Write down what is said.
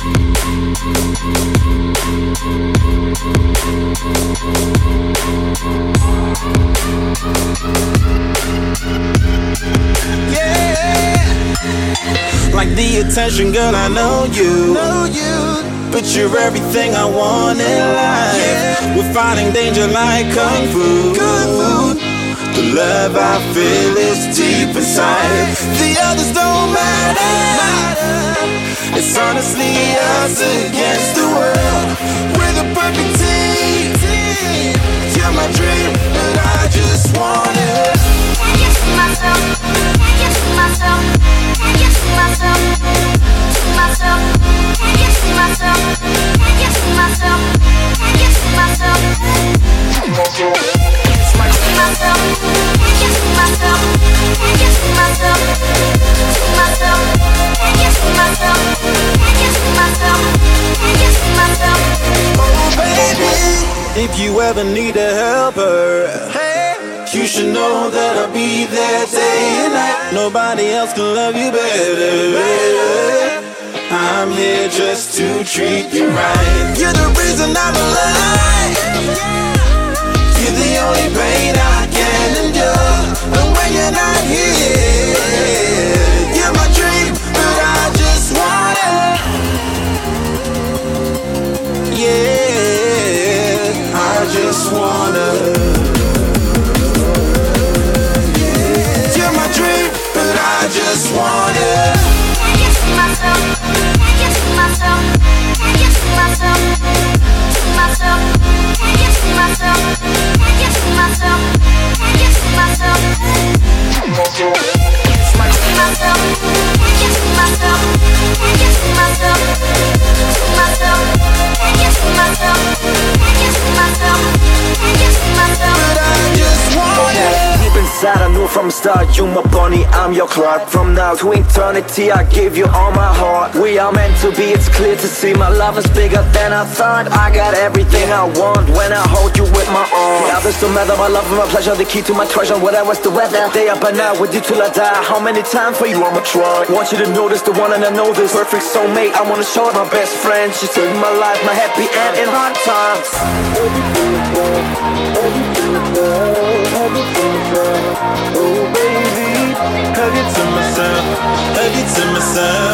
Like the attention, girl, I know you. Know you. But you're everything I want in life. We're fighting danger like kung fu. kung fu. The love I feel is deep inside. The others don't matter. Honestly us against if you ever need a helper, hey, you should know that I'll be there day and night. Nobody else can love you better. I'm here just to treat you right. You're the reason I'm alive. You're the only pain I inside, I knew from the start you my bunny, I'm your Clark. From now to eternity, I give you all my heart. We are meant to be, it's clear to see my love is bigger than I thought. I got everything I want when I hold you with my arms. Now this don't matter, my love and my pleasure, the key to my treasure. Whatever's the weather, day up and out with you till I die. How many times for you I'ma try? Want you to notice the one and I know this perfect soulmate. I wanna show it my best friend. She saved my life, my happy end in hard times. Myself.